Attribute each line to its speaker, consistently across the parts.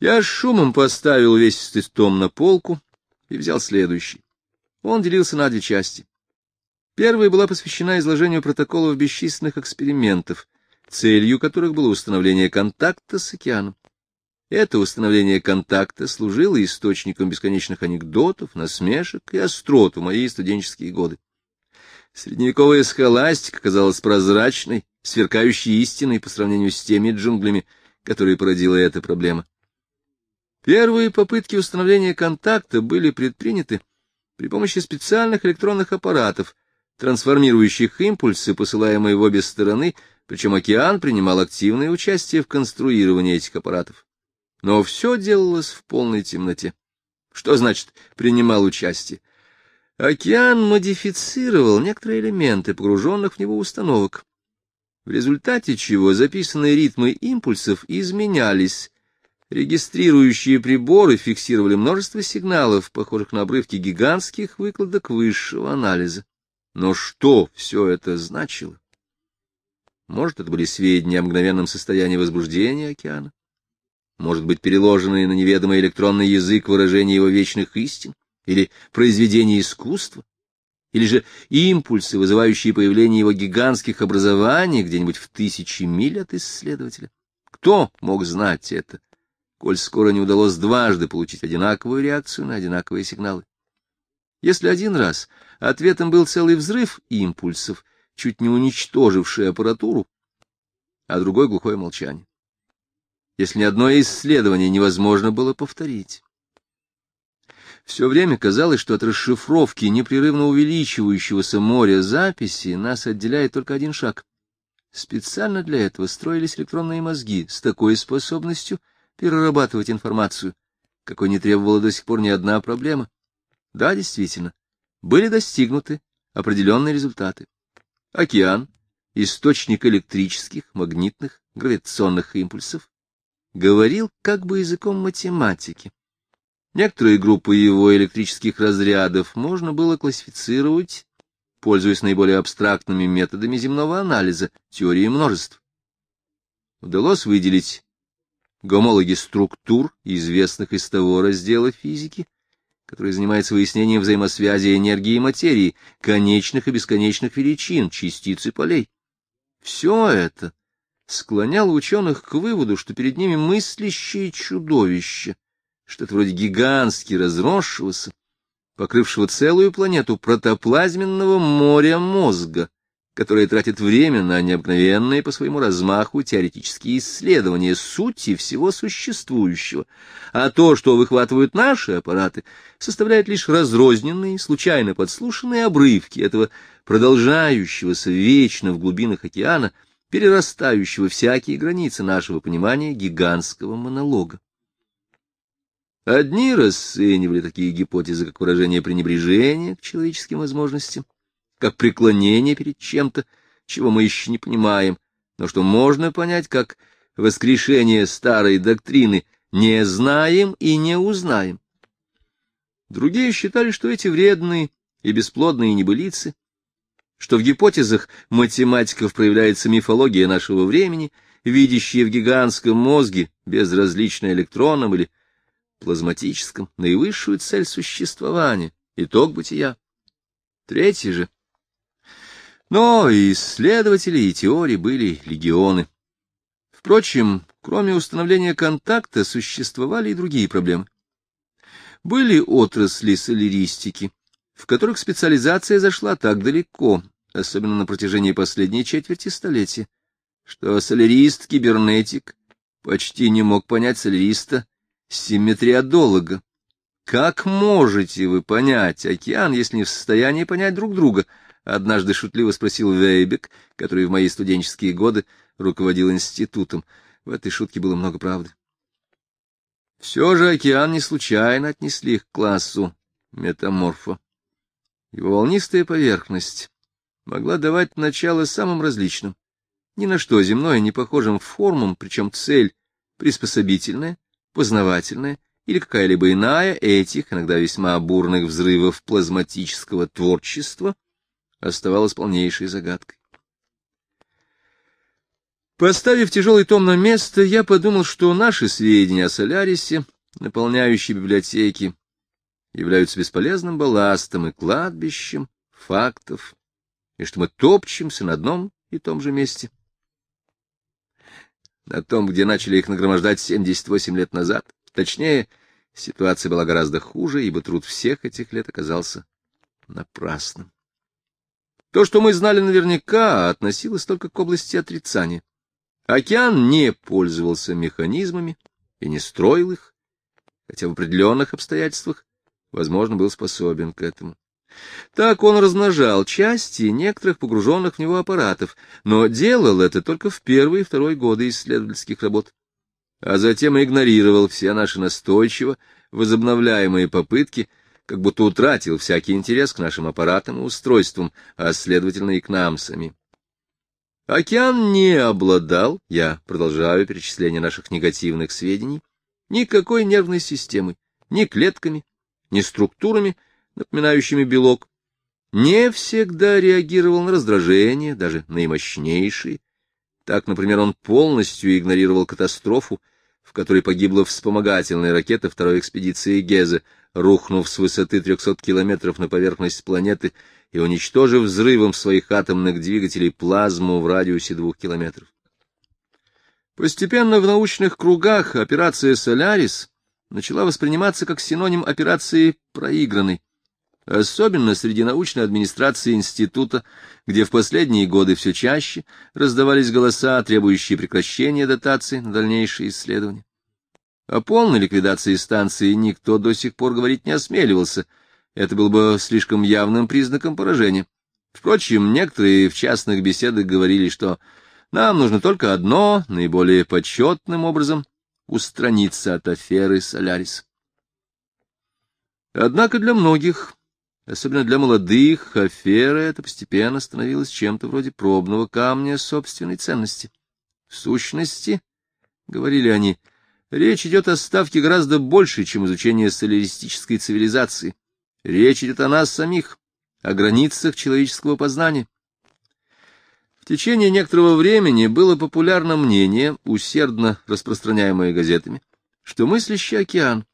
Speaker 1: Я шумом поставил весь том на полку и взял следующий. Он делился на две части. Первая была посвящена изложению протоколов бесчисленных экспериментов, целью которых было установление контакта с океаном. Это установление контакта служило источником бесконечных анекдотов, насмешек и острот в мои студенческие годы. Средневековая схоластика казалась прозрачной, сверкающей истиной по сравнению с теми джунглями, которые породила эта проблема. Первые попытки установления контакта были предприняты при помощи специальных электронных аппаратов, трансформирующих импульсы, посылаемые в обе стороны, причем океан принимал активное участие в конструировании этих аппаратов. Но все делалось в полной темноте. Что значит «принимал участие»? Океан модифицировал некоторые элементы погруженных в него установок, в результате чего записанные ритмы импульсов изменялись, Регистрирующие приборы фиксировали множество сигналов, похожих на обрывки гигантских выкладок высшего анализа. Но что все это значило? Может, это были сведения о мгновенном состоянии возбуждения океана? Может быть, переложенные на неведомый электронный язык выражения его вечных истин? Или произведения искусства? Или же импульсы, вызывающие появление его гигантских образований где-нибудь в тысячи миль от исследователя? Кто мог знать это? Коль скоро не удалось дважды получить одинаковую реакцию на одинаковые сигналы. Если один раз ответом был целый взрыв импульсов, чуть не уничтоживший аппаратуру, а другой — глухое молчание. Если ни одно исследование невозможно было повторить. Все время казалось, что от расшифровки непрерывно увеличивающегося моря записи нас отделяет только один шаг. Специально для этого строились электронные мозги с такой способностью — перерабатывать информацию, какой не требовала до сих пор ни одна проблема. Да, действительно, были достигнуты определенные результаты. Океан, источник электрических, магнитных, гравитационных импульсов, говорил как бы языком математики. Некоторые группы его электрических разрядов можно было классифицировать, пользуясь наиболее абстрактными методами земного анализа, теории множеств. Удалось выделить гомологи структур, известных из того раздела физики, который занимается выяснением взаимосвязи энергии и материи, конечных и бесконечных величин, частиц и полей. Все это склоняло ученых к выводу, что перед ними мыслящее чудовище, что-то вроде гигантски разросшегося, покрывшего целую планету протоплазменного моря мозга, которая тратит время на необыкновенные по своему размаху теоретические исследования сути всего существующего, а то, что выхватывают наши аппараты, составляет лишь разрозненные, случайно подслушанные обрывки этого продолжающегося вечно в глубинах океана, перерастающего всякие границы нашего понимания гигантского монолога. Одни расценивали такие гипотезы как выражение пренебрежения к человеческим возможностям, как преклонение перед чем-то, чего мы еще не понимаем, но что можно понять как воскрешение старой доктрины «не знаем и не узнаем». Другие считали, что эти вредные и бесплодные небылицы, что в гипотезах математиков проявляется мифология нашего времени, видящая в гигантском мозге, безразлично электронном или плазматическом, наивысшую цель существования, итог бытия. Третий же — но и исследователи, и теории были легионы. Впрочем, кроме установления контакта, существовали и другие проблемы. Были отрасли соляристики, в которых специализация зашла так далеко, особенно на протяжении последней четверти столетия, что солярист-кибернетик почти не мог понять соляриста-симметриодолога. Как можете вы понять океан, если не в состоянии понять друг друга —— однажды шутливо спросил Вейбек, который в мои студенческие годы руководил институтом. В этой шутке было много правды. Все же океан не случайно отнесли к классу метаморфа. Его волнистая поверхность могла давать начало самым различным, ни на что земное не похожим формам, причем цель приспособительная, познавательная или какая-либо иная этих, иногда весьма бурных взрывов плазматического творчества — оставалась полнейшей загадкой. Поставив тяжелый том на место, я подумал, что наши сведения о Солярисе, наполняющие библиотеки, являются бесполезным балластом и кладбищем фактов, и что мы топчемся на одном и том же месте. На том, где начали их нагромождать 78 лет назад. Точнее, ситуация была гораздо хуже, ибо труд всех этих лет оказался напрасным. То, что мы знали наверняка, относилось только к области отрицания. Океан не пользовался механизмами и не строил их, хотя в определенных обстоятельствах, возможно, был способен к этому. Так он размножал части некоторых погруженных в него аппаратов, но делал это только в первые и второй годы исследовательских работ, а затем игнорировал все наши настойчиво возобновляемые попытки, как будто утратил всякий интерес к нашим аппаратам и устройствам, а, следовательно, и к нам самим. Океан не обладал, я продолжаю перечисление наших негативных сведений, никакой нервной системой, ни клетками, ни структурами, напоминающими белок, не всегда реагировал на раздражение, даже наимощнейшие. Так, например, он полностью игнорировал катастрофу, в которой погибла вспомогательная ракета второй экспедиции Геза, рухнув с высоты 300 километров на поверхность планеты и уничтожив взрывом своих атомных двигателей плазму в радиусе двух километров. Постепенно в научных кругах операция «Солярис» начала восприниматься как синоним операции «проигранной», особенно среди научной администрации института, где в последние годы все чаще раздавались голоса, требующие прекращения дотаций на дальнейшие исследования. О полной ликвидации станции никто до сих пор говорить не осмеливался, это было бы слишком явным признаком поражения. Впрочем, некоторые в частных беседах говорили, что нам нужно только одно, наиболее почетным образом, устраниться от аферы Солярис. Однако для многих, особенно для молодых, афера эта постепенно становилась чем-то вроде пробного камня собственной ценности. В сущности, — говорили они, — речь идет о ставке гораздо больше, чем изучение соляристической цивилизации. Речь идет о нас самих, о границах человеческого познания. В течение некоторого времени было популярно мнение, усердно распространяемое газетами, что мыслящий океан,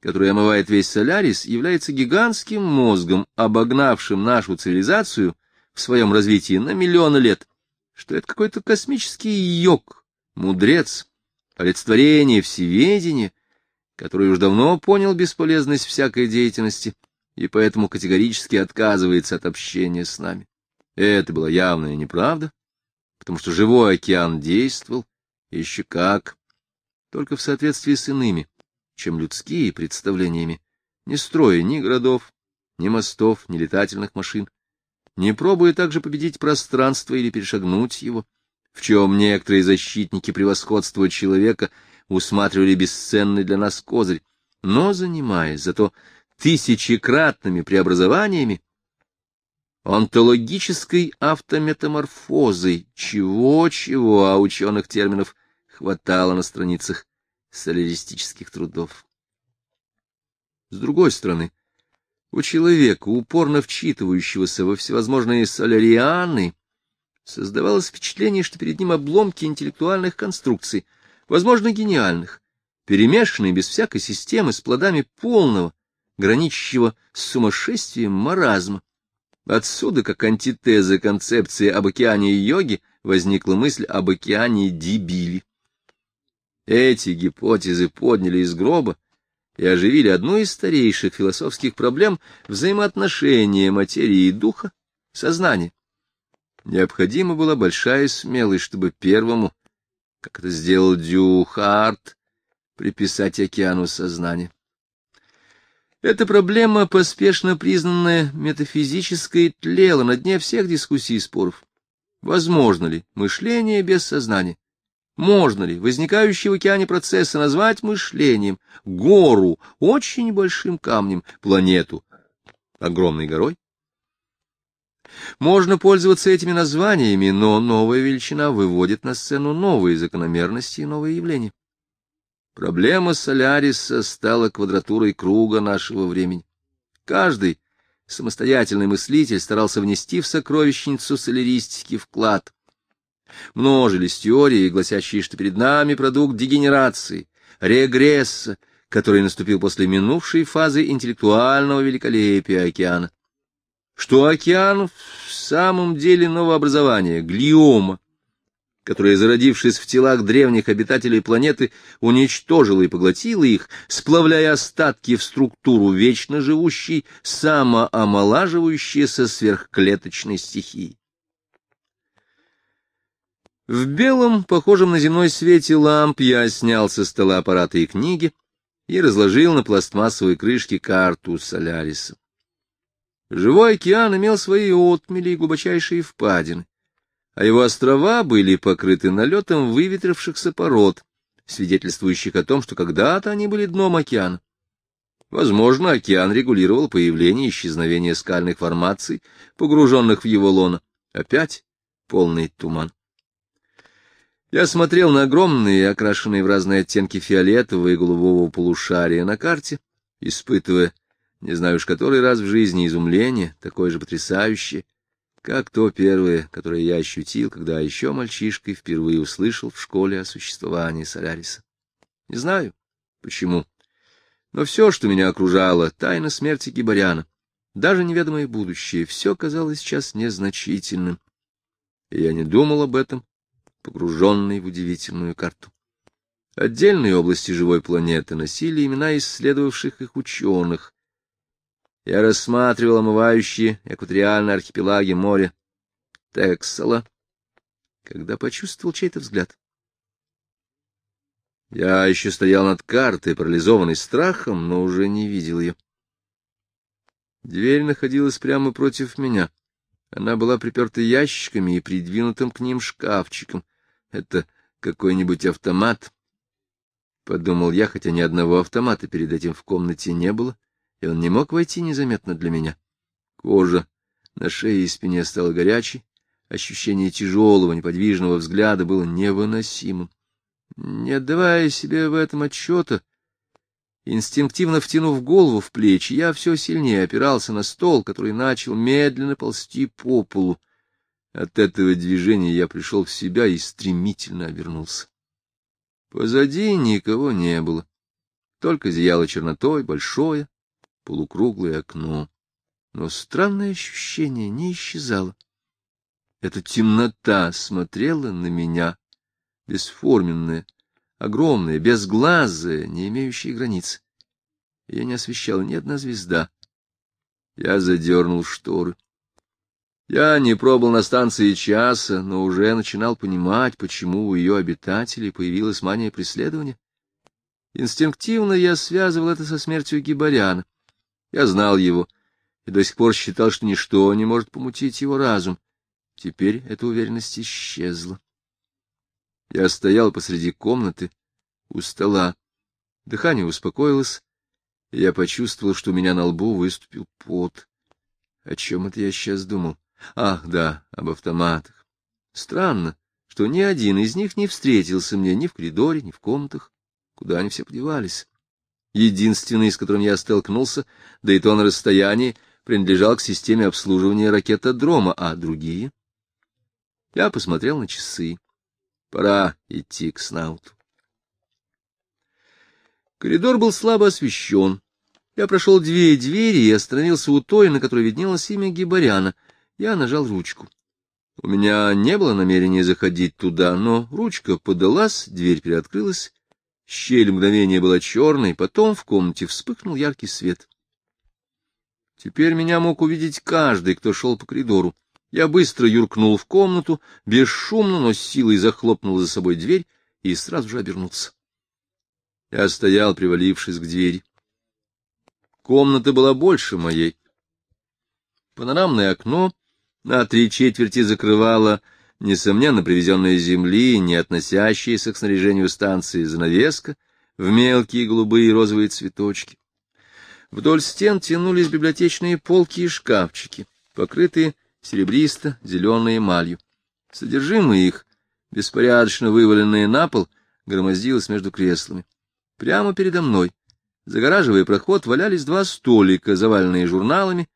Speaker 1: который омывает весь Солярис, является гигантским мозгом, обогнавшим нашу цивилизацию в своем развитии на миллионы лет, что это какой-то космический йог, мудрец, олицетворение всеведения, который уж давно понял бесполезность всякой деятельности и поэтому категорически отказывается от общения с нами. Это была явная неправда, потому что живой океан действовал, еще как, только в соответствии с иными, чем людские представлениями, не строя ни городов, ни мостов, ни летательных машин, не пробуя также победить пространство или перешагнуть его, в чем некоторые защитники превосходства человека усматривали бесценный для нас козырь, но занимаясь зато тысячекратными преобразованиями, онтологической автометаморфозой, чего-чего, а ученых терминов хватало на страницах соляристических трудов. С другой стороны, у человека, упорно вчитывающегося во всевозможные солярианы, создавалось впечатление, что перед ним обломки интеллектуальных конструкций, возможно, гениальных, перемешанные без всякой системы с плодами полного, граничащего с сумасшествием маразма. Отсюда, как антитеза концепции об океане йоги, возникла мысль об океане дебили. Эти гипотезы подняли из гроба и оживили одну из старейших философских проблем взаимоотношения материи и духа, сознания. Необходима была большая смелость, чтобы первому, как это сделал Дюхарт, приписать океану сознания. Эта проблема, поспешно признанная метафизической, тлела на дне всех дискуссий и споров. Возможно ли мышление без сознания? Можно ли возникающий в океане процессы назвать мышлением, гору очень большим камнем, планету огромной горой? Можно пользоваться этими названиями, но новая величина выводит на сцену новые закономерности и новые явления. Проблема Соляриса стала квадратурой круга нашего времени. Каждый самостоятельный мыслитель старался внести в сокровищницу соляристики вклад. Множились теории, гласящие, что перед нами продукт дегенерации, регресса, который наступил после минувшей фазы интеллектуального великолепия океана. Что океан в самом деле новообразование, глиома, которая, зародившись в телах древних обитателей планеты, уничтожила и поглотила их, сплавляя остатки в структуру вечно живущей, самоомолаживающейся сверхклеточной стихии. В белом, похожем на земной свете ламп, я снял со стола аппараты и книги и разложил на пластмассовой крышке карту Соляриса. Живой океан имел свои отмели и глубочайшие впадины, а его острова были покрыты налетом выветрившихся пород, свидетельствующих о том, что когда-то они были дном океана. Возможно, океан регулировал появление и исчезновение скальных формаций, погруженных в его лоно. Опять полный туман. Я смотрел на огромные, окрашенные в разные оттенки фиолетового и голубого полушария на карте, испытывая, не знаю уж который раз в жизни, изумление, такое же потрясающее, как то первое, которое я ощутил, когда еще мальчишкой впервые услышал в школе о существовании Соляриса. Не знаю, почему, но все, что меня окружало, тайна смерти Гибаряна, даже неведомое будущее, все казалось сейчас незначительным. И я не думал об этом, погруженный в удивительную карту. Отдельные области живой планеты носили имена исследовавших их ученых. Я рассматривал омывающие экваториальные архипелаги моря Тексала, когда почувствовал чей-то взгляд. Я еще стоял над картой, парализованный страхом, но уже не видел ее. Дверь находилась прямо против меня. Она была приперта ящиками и придвинутым к ним шкафчиком. Это какой-нибудь автомат. Подумал я, хотя ни одного автомата перед этим в комнате не было, и он не мог войти незаметно для меня. Кожа на шее и спине стала горячей, ощущение тяжелого, неподвижного взгляда было невыносимым. Не отдавая себе в этом отчета, инстинктивно втянув голову в плечи, я все сильнее опирался на стол, который начал медленно ползти по полу. От этого движения я пришел в себя и стремительно обернулся. Позади никого не было, только зияло чернотой большое, полукруглое окно. Но странное ощущение не исчезало. Эта темнота смотрела на меня, бесформенная, огромная, безглазая, не имеющая границ. Ее не освещала ни одна звезда. Я задернул шторы. Я не пробыл на станции часа, но уже начинал понимать, почему у ее обитателей появилась мания преследования. Инстинктивно я связывал это со смертью Гибаряна. Я знал его и до сих пор считал, что ничто не может помутить его разум. Теперь эта уверенность исчезла. Я стоял посреди комнаты, у стола. Дыхание успокоилось, и я почувствовал, что у меня на лбу выступил пот. О чем это я сейчас думал? Ах, да, об автоматах. Странно, что ни один из них не встретился мне ни в коридоре, ни в комнатах. Куда они все подевались? Единственный, с которым я столкнулся, да и то на расстоянии, принадлежал к системе обслуживания ракетодрома, а другие... Я посмотрел на часы. Пора идти к снауту. Коридор был слабо освещен. Я прошел две двери и остановился у той, на которой виднелось имя Гибаряна — я нажал ручку. У меня не было намерения заходить туда, но ручка подалась, дверь приоткрылась, щель мгновения была черной, потом в комнате вспыхнул яркий свет. Теперь меня мог увидеть каждый, кто шел по коридору. Я быстро юркнул в комнату, бесшумно, но с силой захлопнул за собой дверь и сразу же обернулся. Я стоял, привалившись к двери. Комната была больше моей. Панорамное окно на три четверти закрывала, несомненно, привезенная земли, не относящаяся к снаряжению станции, занавеска в мелкие голубые и розовые цветочки. Вдоль стен тянулись библиотечные полки и шкафчики, покрытые серебристо-зеленой эмалью. Содержимое их, беспорядочно вываленное на пол, громоздилось между креслами. Прямо передо мной, загораживая проход, валялись два столика, заваленные журналами,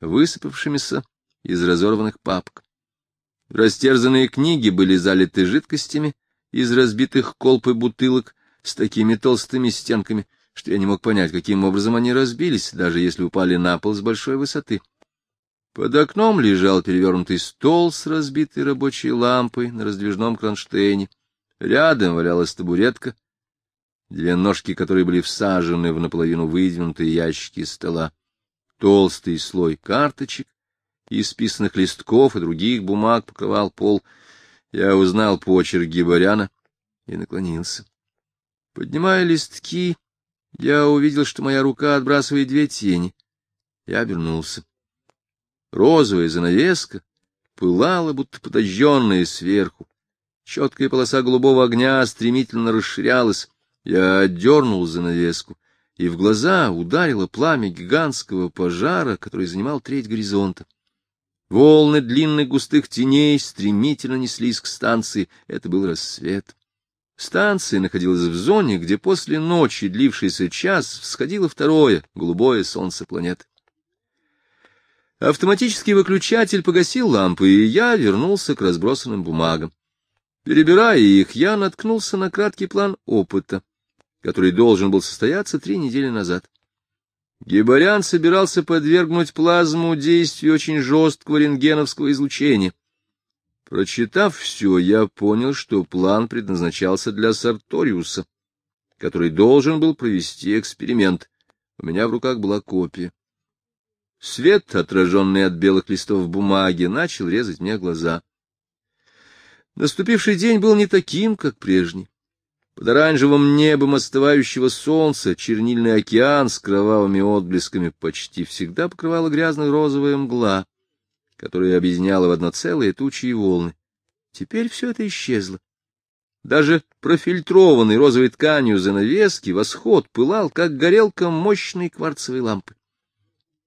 Speaker 1: высыпавшимися из разорванных папок. Растерзанные книги были залиты жидкостями из разбитых колб и бутылок с такими толстыми стенками, что я не мог понять, каким образом они разбились, даже если упали на пол с большой высоты. Под окном лежал перевернутый стол с разбитой рабочей лампой на раздвижном кронштейне. Рядом валялась табуретка, две ножки которые были всажены в наполовину выдвинутые ящики стола, толстый слой карточек, исписанных листков и других бумаг покрывал пол. Я узнал почерк Гибаряна и наклонился. Поднимая листки, я увидел, что моя рука отбрасывает две тени. Я обернулся. Розовая занавеска пылала, будто подожженная сверху. Четкая полоса голубого огня стремительно расширялась. Я отдернул занавеску, и в глаза ударило пламя гигантского пожара, который занимал треть горизонта. Волны длинных густых теней стремительно неслись к станции. Это был рассвет. Станция находилась в зоне, где после ночи, длившейся час, всходило второе, голубое солнце планеты. Автоматический выключатель погасил лампы, и я вернулся к разбросанным бумагам. Перебирая их, я наткнулся на краткий план опыта, который должен был состояться три недели назад. Гибарян собирался подвергнуть плазму действию очень жесткого рентгеновского излучения. Прочитав все, я понял, что план предназначался для Сарториуса, который должен был провести эксперимент. У меня в руках была копия. Свет, отраженный от белых листов бумаги, начал резать мне глаза. Наступивший день был не таким, как прежний. Под оранжевым небом остывающего солнца чернильный океан с кровавыми отблесками почти всегда покрывала грязно-розовая мгла, которая объединяла в одно целое тучи и волны. Теперь все это исчезло. Даже профильтрованный розовой тканью занавески восход пылал, как горелка мощной кварцевой лампы.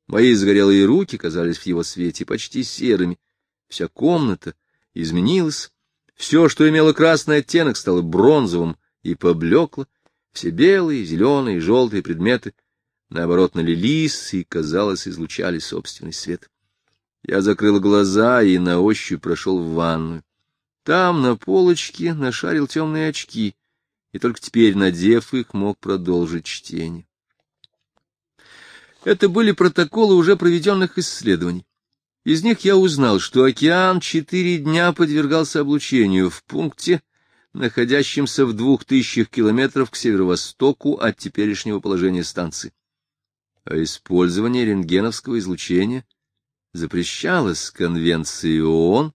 Speaker 1: Мои загорелые руки казались в его свете почти серыми. Вся комната изменилась. Все, что имело красный оттенок, стало бронзовым и поблекло. Все белые, зеленые, желтые предметы, наоборот, налились и, казалось, излучали собственный свет. Я закрыл глаза и на ощупь прошел в ванную. Там, на полочке, нашарил темные очки, и только теперь, надев их, мог продолжить чтение. Это были протоколы уже проведенных исследований. Из них я узнал, что океан четыре дня подвергался облучению в пункте, находящемся в двух тысячах километров к северо-востоку от теперешнего положения станции. А использование рентгеновского излучения запрещалось Конвенцией ООН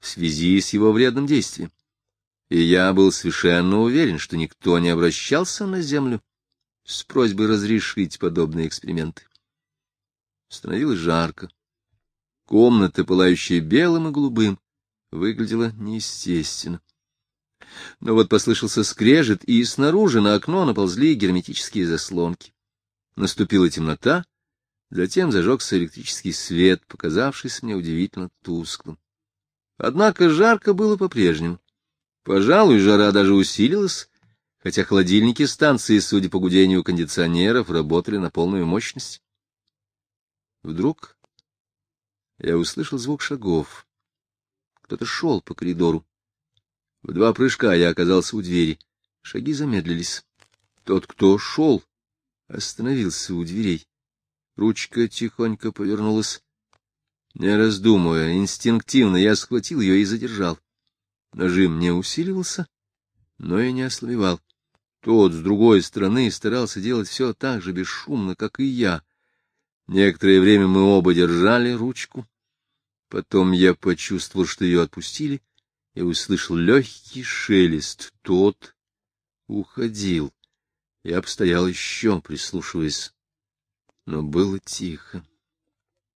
Speaker 1: в связи с его вредным действием. И я был совершенно уверен, что никто не обращался на Землю с просьбой разрешить подобные эксперименты. Становилось жарко. Комната, пылающая белым и голубым, выглядела неестественно. Но вот послышался скрежет, и снаружи на окно наползли герметические заслонки. Наступила темнота, затем зажегся электрический свет, показавшийся мне удивительно тусклым. Однако жарко было по-прежнему. Пожалуй, жара даже усилилась, хотя холодильники станции, судя по гудению кондиционеров, работали на полную мощность. Вдруг я услышал звук шагов. Кто-то шел по коридору. В два прыжка я оказался у двери. Шаги замедлились. Тот, кто шел, остановился у дверей. Ручка тихонько повернулась. Не раздумывая, инстинктивно я схватил ее и задержал. Нажим не усиливался, но и не ослабевал. Тот, с другой стороны, старался делать все так же бесшумно, как и я. Некоторое время мы оба держали ручку. Потом я почувствовал, что ее отпустили, и услышал легкий шелест. Тот уходил. Я обстоял еще, прислушиваясь, но было тихо.